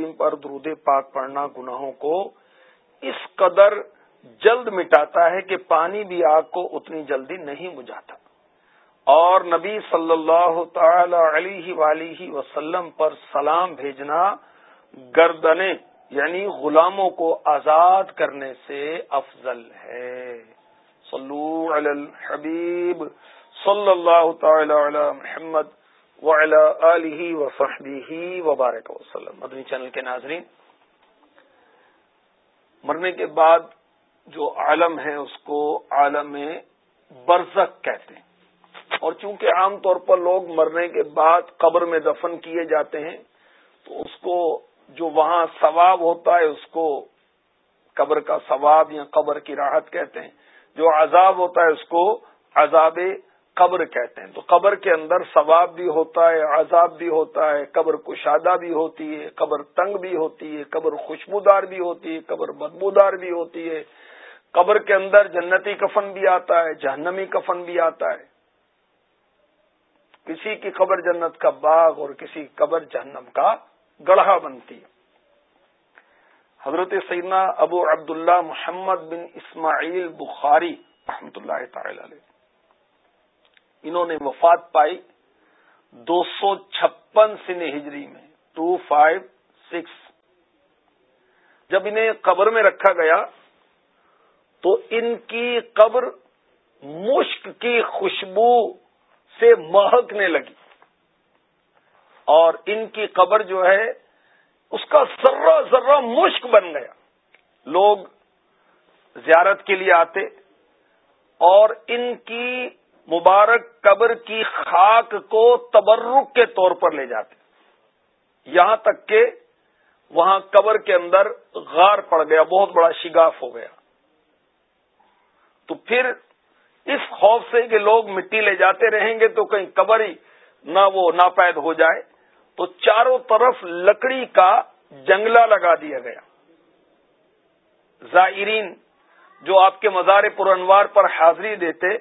کریم پر درود پاک پڑھنا گناہوں کو اس قدر جلد مٹاتا ہے کہ پانی بھی آگ کو اتنی جلدی نہیں بجھاتا۔ اور نبی صلی اللہ تعالی علیہ ولیہ وسلم پر سلام بھیجنا گردنے یعنی غلاموں کو آزاد کرنے سے افضل ہے۔ صلو علی الحبیب صلی اللہ تعالی علی محمد وعلی وصحبہ وبارک وسلم۔ مدنی چینل کے ناظرین، مرنے کے بعد جو عالم ہے اس کو عالم برزک کہتے ہیں۔ اور چونکہ عام طور پر لوگ مرنے کے بعد قبر میں دفن کیے جاتے ہیں، تو اس کو جو وہاں ثواب ہوتا ہے، اس کو قبر کا ثواب یا قبر کی راحت کہتے ہیں۔ جو عذاب ہوتا ہے، اس کو عذاب قبر کہتے ہیں۔ تو قبر کے اندر ثواب بھی ہوتا ہے، عذاب بھی ہوتا ہے، قبر کشادہ بھی ہوتی ہے، قبر تنگ بھی ہوتی ہے، قبر خوشبودار بھی ہوتی ہے، قبر بدبودار بھی ہوتی ہے۔ قبر کے اندر جنتی کفن بھی آتا ہے، جہنمی کفن بھی آتا ہے۔ کسی کی قبر جنت کا باغ اور کسی قبر جہنم کا گڑھا بنتی ہے۔ حضرت سیدنا ابو عبداللہ محمد بن اسماعیل بخاری رحمۃ اللہ تعالی علیہ۔ انہوں نے وفات پائی دو سو چھپن سن ہجری میں ٹو فائیو سکس۔ جب انہیں قبر میں رکھا گیا تو ان کی قبر مشک کی خوشبو سے مہکنے لگی۔ اور ان کی قبر جو ہے، اس کا ذرہ ذرہ مشک بن گیا۔ لوگ زیارت کے لیے آتے اور ان کی مبارک قبر کی خاک کو تبرک کے طور پر لے جاتے یہاں تک کہ وہاں قبر کے اندر غار پڑ گیا، بہت بڑا شگاف ہو گیا۔ تو پھر اس خوف سے کہ لوگ مٹی لے جاتے رہیں گے تو کہیں قبر ہی نہ وہ ناپید ہو جائے، تو چاروں طرف لکڑی کا جنگلہ لگا دیا گیا۔ زائرین جو آپ کے مزار پرانوار پر حاضری دیتے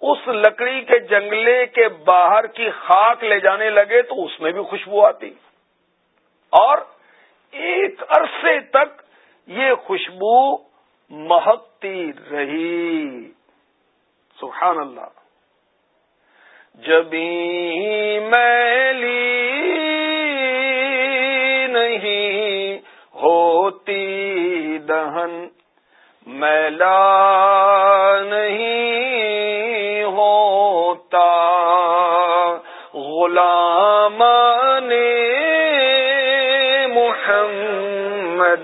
اس لکڑی کے جنگلے کے باہر کی خاک لے جانے لگے تو اس میں بھی خوشبو آتی۔ اور ایک عرصے تک یہ خوشبو مہکتی رہی۔ سبحان اللہ۔ جبھی میلی نہیں ہوتی دہن، میلا نہیں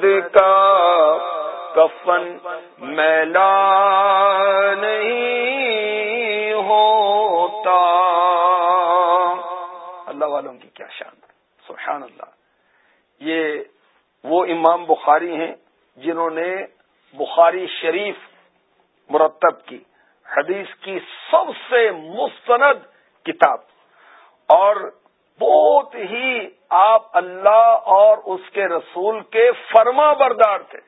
محمد کا کفن میلا نہیں ہوتا۔ اللہ والوں کی کیا شان۔ سبحان اللہ۔ یہ وہ امام بخاری ہیں جنہوں نے بخاری شریف مرتب کی۔ حدیث کی سب سے مستند کتاب۔ اور بہت ہی آپ اللہ اور اس کے رسول کے فرما بردار تھے۔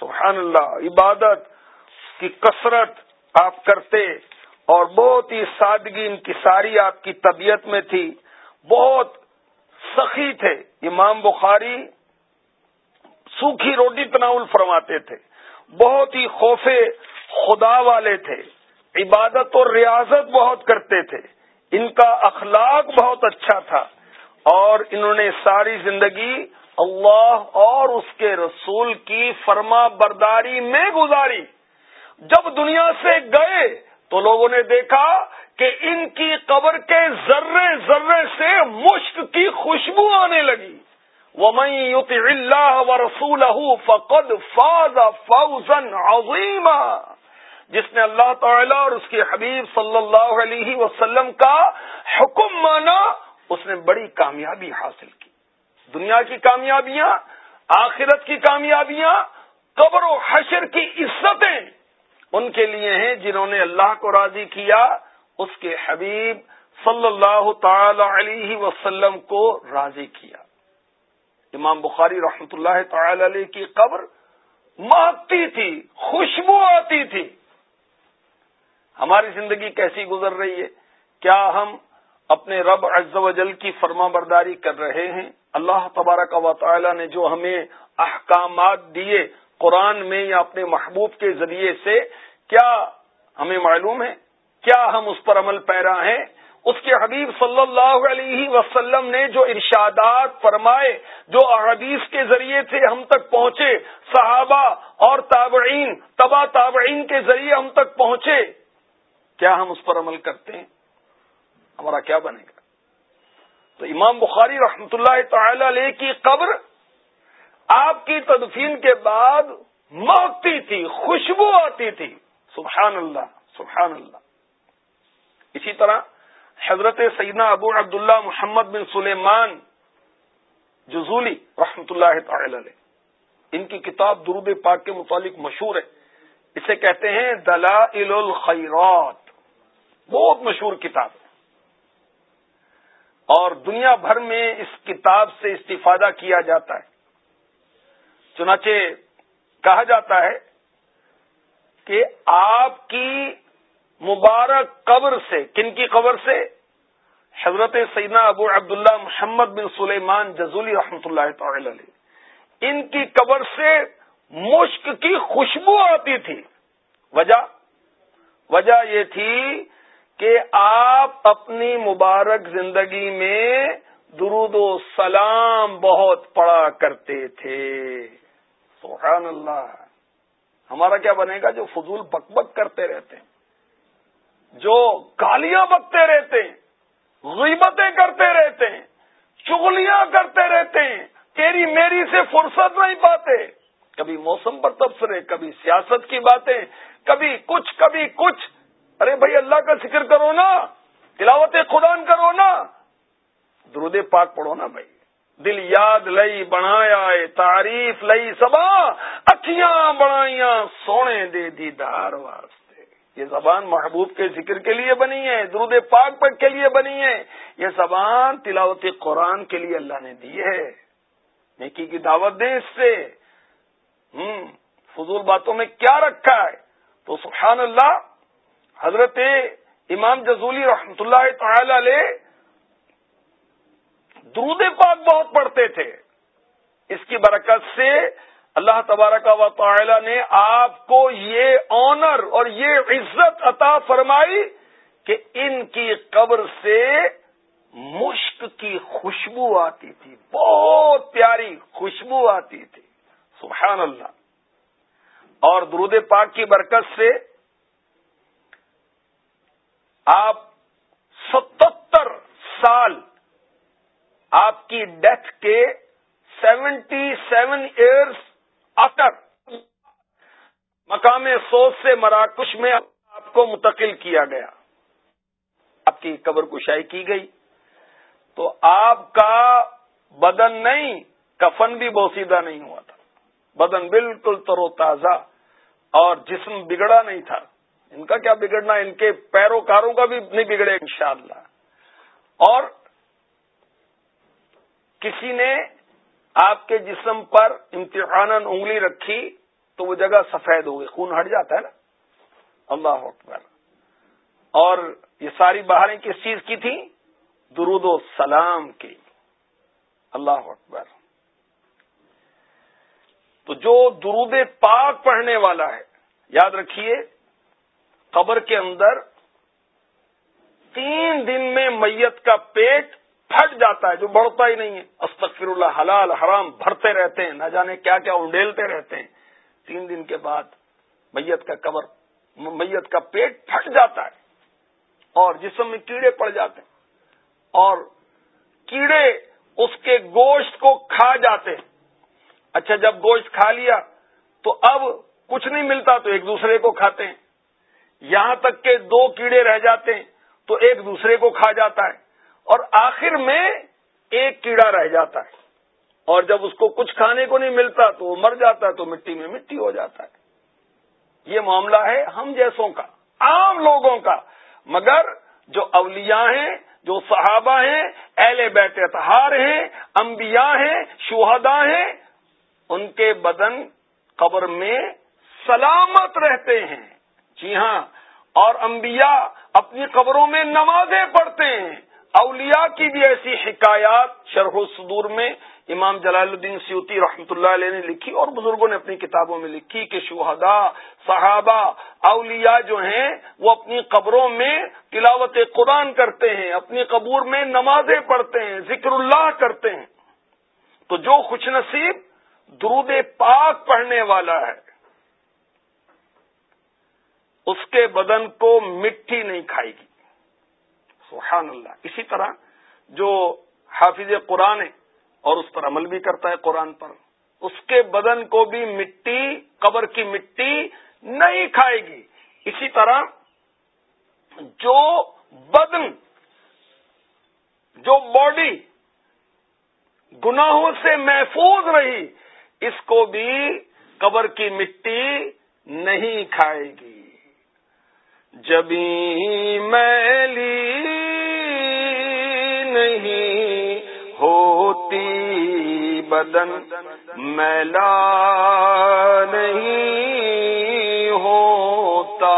سبحان اللہ، عبادت کی کثرت آپ کرتے اور بہت ہی سادگی ان کی ساری آپ کی طبیعت میں تھی۔ بہت سخی تھے۔ امام بخاری سوکھی روٹی تناول فرماتے تھے۔ بہت ہی خوف خدا والے تھے۔ عبادت اور ریاضت بہت کرتے تھے۔ ان کا اخلاق بہت اچھا تھا اور انہوں نے ساری زندگی اللہ اور اس کے رسول کی فرما برداری میں گزاری۔ جب دنیا سے گئے تو لوگوں نے دیکھا کہ ان کی قبر کے ذرے ذرے سے مشک کی خوشبو آنے لگی۔ وہ اللہ و رسول فقد فاض فوزن عظیم جس نے اللہ تعالی اور اس کے حبیب صلی اللہ علیہ وسلم کا حکم مانا، اس نے بڑی کامیابی حاصل کی۔ دنیا کی کامیابیاں، آخرت کی کامیابیاں، قبر و حشر کی عزتیں ان کے لیے ہیں جنہوں نے اللہ کو راضی کیا، اس کے حبیب صلی اللہ تعالی علیہ وسلم کو راضی کیا۔ امام بخاری رحمت اللہ تعالی علیہ کی قبر مہکتی تھی، خوشبو آتی تھی۔ ہماری زندگی کیسی گزر رہی ہے؟ کیا ہم اپنے رب عز و جل کی فرما برداری کر رہے ہیں؟ اللہ تبارک و تعالی نے جو ہمیں احکامات دیے قرآن میں یا اپنے محبوب کے ذریعے سے، کیا ہمیں معلوم ہے؟ کیا ہم اس پر عمل پیرا ہیں؟ اس کے حبیب صلی اللہ علیہ وسلم نے جو ارشادات فرمائے، جو حدیث کے ذریعے سے ہم تک پہنچے، صحابہ اور تابعین، تبا تابعین کے ذریعے ہم تک پہنچے کیا ہم اس پر عمل کرتے ہیں؟ ہمارا کیا بنے گا؟ تو امام بخاری رحمت اللہ تعالی علیہ کی قبر آپ کی تدفین کے بعد موتی تھی، خوشبو آتی تھی۔ سبحان اللہ سبحان اللہ۔ اسی طرح حضرت سیدنا ابو عبداللہ محمد بن سلیمان جزولی رحمت اللہ تعالی علیہ۔ ان کی کتاب درود پاک کے متعلق مشہور ہے۔ اسے کہتے ہیں دلائل الخیرات۔ بہت مشہور کتاب ہے۔ اور دنیا بھر میں اس کتاب سے استفادہ کیا جاتا ہے۔ چنانچہ کہا جاتا ہے کہ آپ کی مبارک قبر سے، کن کی قبر سے؟ حضرت سیدنا ابو عبداللہ محمد بن سلیمان جزولی رحمۃ اللہ تعالی علیہ۔ ان کی قبر سے مشک کی خوشبو آتی تھی۔ وجہ وجہ یہ تھی کہ آپ اپنی مبارک زندگی میں درود و سلام بہت پڑا کرتے تھے۔ سبحان اللہ۔ ہمارا کیا بنے گا؟ جو فضول بک بک کرتے رہتے ہیں۔ جو گالیاں بکتے رہتے ہیں۔ غیبتیں کرتے رہتے ہیں۔ چگلیاں کرتے رہتے ہیں۔ تیری میری سے فرصت نہیں پاتے۔ کبھی موسم پر تبصرے، کبھی سیاست کی باتیں، کبھی کچھ کبھی کچھ۔ ارے بھائی اللہ کا ذکر کرو نا، تلاوت قرآن کرو نا۔ درود پاک پڑھو نا بھائی۔ دل یاد لئی، بنایا تعریف لئی، سبا اکھیاں بڑھائیاں سونے دے دیدار واسطے۔ یہ زبان محبوب کے ذکر کے لیے بنی ہے، درود پاک پک کے لیے بنی ہے۔ یہ زبان تلاوت قرآن کے لیے اللہ نے دی ہے۔ نیکی کی دعوت دیں اس سے۔ ہم، فضول باتوں میں کیا رکھا ہے؟ تو سبحان اللہ حضرت امام جزولی رحمت اللہ تعالی علیہ درود پاک بہت پڑھتے تھے۔ اس کی برکت سے اللہ تبارک و تعالی نے آپ کو یہ آنر اور یہ عزت عطا فرمائی کہ ان کی قبر سے مشک کی خوشبو آتی تھی۔ بہت پیاری خوشبو آتی تھی۔ سبحان اللہ۔ اور درود پاک کی برکت سے آپ ستر سال آپ کی ڈیتھ کے سیونٹی سیون ایئرس مقام سوچ سے مراکش میں آپ کو منتقل کیا گیا۔ آپ کی قبر کشائی کی گئی۔ تو آپ کا بدن نہیں، کفن بھی بوسیدہ نہیں ہوا تھا۔ بدن بالکل ترو تازہ اور جسم بگڑا نہیں تھا۔ ان کا کیا بگڑنا ان کے پیروکاروں کا بھی نہیں بگڑے انشاءاللہ۔ اور کسی نے آپ کے جسم پر امتحان انگلی رکھی تو وہ جگہ سفید ہو گئی، خون ہٹ جاتا ہے نا۔ اللہ اکبر۔ اور یہ ساری بہاریں کس چیز کی تھی درود و سلام کی۔ اللہ اکبر۔ تو جو درود پاک پڑھنے والا ہے، یاد رکھیے قبر کے اندر تین دن میں میت کا پیٹ پھٹ جاتا ہے، جو بڑھتا ہی نہیں ہے۔ استغفر اللہ، حلال، حرام، بھرتے رہتے ہیں، نہ جانے کیا کیا انڈیلتے رہتے ہیں۔ تین دن کے بعد میت کا کور میت کا پیٹ پھٹ جاتا ہے اور جسم میں کیڑے پڑ جاتے ہیں اور کیڑے اس کے گوشت کو کھا جاتے ہیں۔ اچھا جب گوشت کھا لیا تو اب کچھ نہیں ملتا تو ایک دوسرے کو کھاتے ہیں۔ یہاں تک کہ دو کیڑے رہ جاتے ہیں تو ایک دوسرے کو کھا جاتا ہے اور آخر میں ایک کیڑا رہ جاتا ہے اور جب اس کو کچھ کھانے کو نہیں ملتا تو وہ مر جاتا ہے تو مٹی میں مٹی ہو جاتا ہے۔ یہ معاملہ ہے ہم جیسوں کا، عام لوگوں کا۔ مگر جو اولیاء ہیں، جو صحابہ ہیں، اہل بیت اتہار ہیں، انبیاء ہیں، شہداء ہیں، ان کے بدن قبر میں سلامت رہتے ہیں۔ جی ہاں اور انبیاء اپنی قبروں میں نمازیں پڑھتے ہیں۔ اولیاء کی بھی ایسی حکایات شرح صدور میں امام جلال الدین سیوتی رحمۃ اللہ علیہ نے لکھی اور بزرگوں نے اپنی کتابوں میں لکھی کہ شہداء، صحابہ، اولیاء جو ہیں، وہ اپنی قبروں میں تلاوت قرآن کرتے ہیں، اپنی قبور میں نمازیں پڑھتے ہیں، ذکر اللہ کرتے ہیں۔ تو جو خوش نصیب درود پاک پڑھنے والا ہے اس کے بدن کو مٹی نہیں کھائے گی۔ سبحان اللہ۔ اسی طرح جو حافظ قرآن ہے اور اس پر عمل بھی کرتا ہے قرآن پر، اس کے بدن کو بھی مٹی، قبر کی مٹی نہیں کھائے گی۔ اسی طرح جو بدن، جو باڈی گناہوں سے محفوظ رہی، اس کو بھی قبر کی مٹی نہیں کھائے گی۔ جبھی میلی نہیں ہوتی بدن میلا نہیں ہوتا۔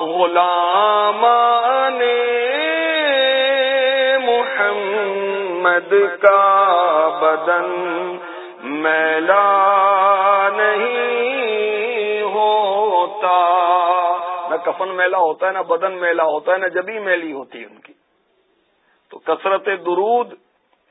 غلام محمد کا بدن میلا نہیں نہ کفن میلا ہوتا ہے، نہ بدن میلا ہوتا ہے، نہ جبھی میلی ہوتی ہے ان کی۔ تو کثرت درود،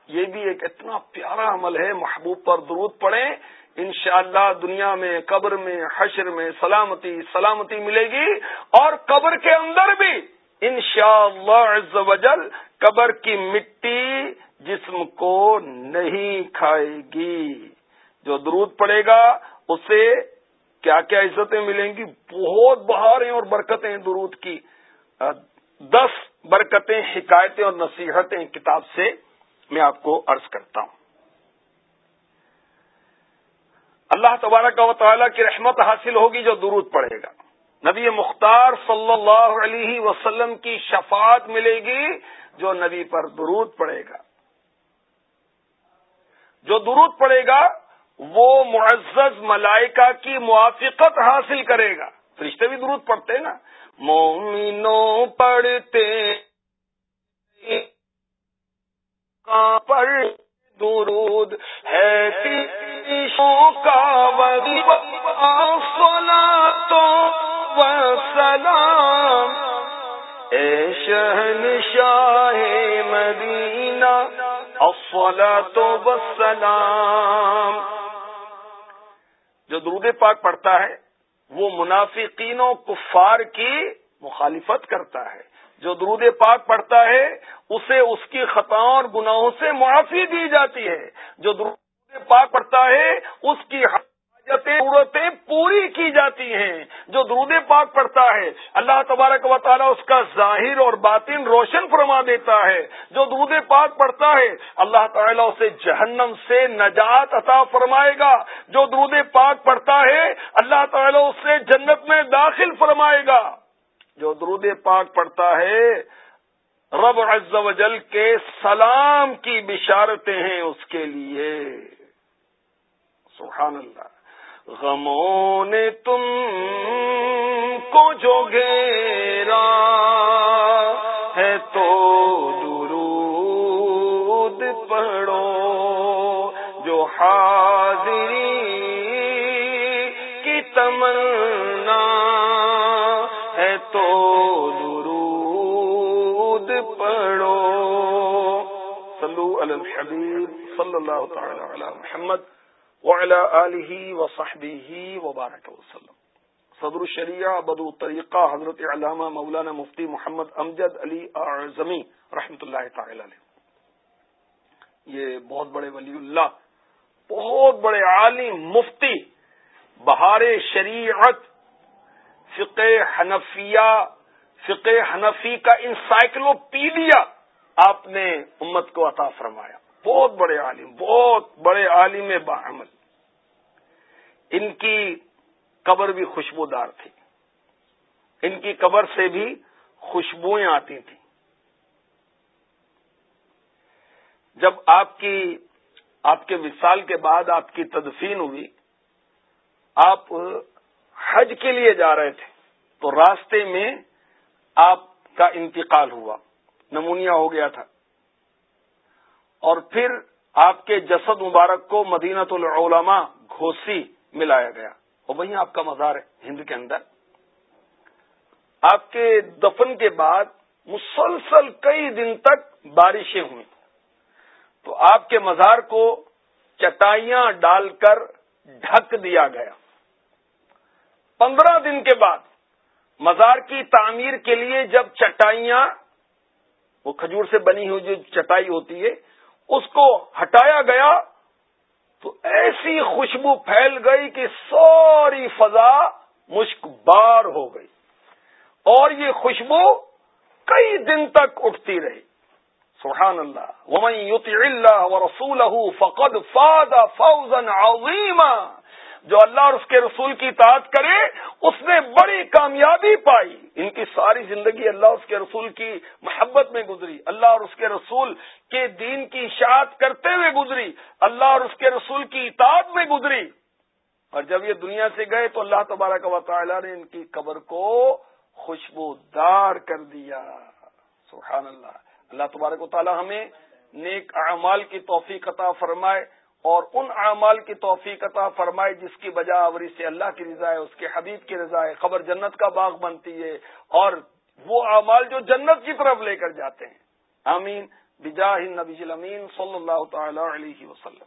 یہ بھی ایک اتنا پیارا عمل ہے، محبوب پر درود پڑھیں، انشاءاللہ اللہ دنیا میں، قبر میں، حشر میں سلامتی سلامتی ملے گی۔ اور قبر کے اندر بھی، انشاءاللہ اللہ وجل قبر کی مٹی جسم کو نہیں کھائے گی۔ جو درود پڑے گا، اسے کیا کیا عزتیں ملیں گی؟ بہت بہاریں اور برکتیں درود کی۔ دس برکتیں، حکایتیں اور نصیحتیں کتاب سے میں آپ کو عرض کرتا ہوں۔ اللہ تبارک و تعالیٰ کی رحمت حاصل ہوگی جو درود پڑے گا۔ نبی مختار صلی اللہ علیہ وسلم کی شفاعت ملے گی جو نبی پر درود پڑے گا۔ جو درود پڑے گا وہ معزز ملائکہ کی موافقت حاصل کرے گا۔ فرشتے بھی درود پڑتے نا؟ مومنوں پڑھتے پر درود ہے کا تو سلام۔ اے شہن شاہ مدینہ افلا تو بسلام جو درود پاک پڑھتا ہے، وہ منافقین و کفار کی مخالفت کرتا ہے۔ جو درود پاک پڑھتا ہے، اسے اس کی خطاؤں اور گناہوں سے معافی دی جاتی ہے۔ جو درود پاک پڑھتا ہے، اس کی ضرورتیں پوری کی جاتی ہیں، جو درود پاک پڑھتا ہے۔ اللہ تبارک و تعالیٰ اس کا ظاہر اور باطن روشن فرما دیتا ہے۔ جو درود پاک پڑھتا ہے، اللہ تعالیٰ اسے جہنم سے نجات عطا فرمائے گا۔ جو درود پاک پڑھتا ہے، اللہ تعالیٰ اسے جنت میں داخل فرمائے گا۔ جو درود پاک پڑھتا ہے، رب عز و جل کے سلام کی بشارتیں ہیں اس کے لیے۔ سبحان اللہ۔ غموں نے تم کو جو گھیرا ہے تو درود پڑھو، جو حاضری کی تمنا ہے تو درود پڑھو۔ صلو علی الحبیب صلی اللہ تعالی علی محمد۔ آله وصحبه وبارك وسلم. صدر الشریعہ بدو طریقہ حضرت علامہ مولانا مفتی محمد امجد علی اعظمی رحمت اللہ تعالی علیہ. یہ بہت بڑے ولی اللہ، بہت بڑے عالم مفتی، بہار شریعت، فقہ حنفیہ، فقہ حنفی کا انسائکلوپیڈیا آپ نے امت کو عطا فرمایا. بہت بڑے عالم، بہت بڑے عالم باعمل. ان کی قبر بھی خوشبودار تھی۔ ان کی قبر سے بھی خوشبوئیں آتی تھیں۔ جب آپ کی، آپ کے وصال کے بعد آپ کی تدفین ہوئی، آپ حج کے لیے جا رہے تھے، تو راستے میں آپ کا انتقال ہوا، نمونیا ہو گیا تھا۔ اور پھر آپ کے جسد مبارک کو مدینت العلماء گھوسی ملایا گیا۔ اور وہیں آپ کا مزار ہے ہند کے اندر۔ آپ کے دفن کے بعد مسلسل کئی دن تک بارشیں ہوئیں تو آپ کے مزار کو چٹائیاں ڈال کر ڈھک دیا گیا۔ پندرہ دن کے بعد مزار کی تعمیر کے لیے جب چٹائیاں، وہ کھجور سے بنی ہوئی جو چٹائی ہوتی ہے، اس کو ہٹایا گیا۔ تو ایسی خوشبو پھیل گئی کہ ساری فضا مشک بار ہو گئی اور یہ خوشبو کئی دن تک اٹھتی رہی۔ سبحان اللہ۔ ومن يطع اللہ ورسولہ فقد فاد فوزا عظیما جو اللہ اور اس کے رسول کی اطاعت کرے، اس نے بڑی کامیابی پائی۔ ان کی ساری زندگی اللہ اور اس کے رسول کی محبت میں گزری۔ اللہ اور اس کے رسول کے دین کی اشاعت کرتے ہوئے گزری۔ اللہ اور اس کے رسول کی اطاعت میں گزری۔ اور جب یہ دنیا سے گئے تو اللہ تبارک و تعالی نے ان کی قبر کو خوشبودار کر دیا۔ سبحان اللہ۔ اللہ تبارک و تعالی ہمیں نیک اعمال کی توفیق عطا فرمائے۔ اور ان اعمال کی توفیق عطا فرمائے جس کی بجا آوری سے اللہ کی رضا ہے، اس کے حبیب کی رضا ہے۔ خبر جنت کا باغ بنتی ہے اور وہ اعمال جو جنت کی طرف لے کر جاتے ہیں۔ آمین۔ بجاہ نبی امین صلی اللہ تعالی علیہ وسلم۔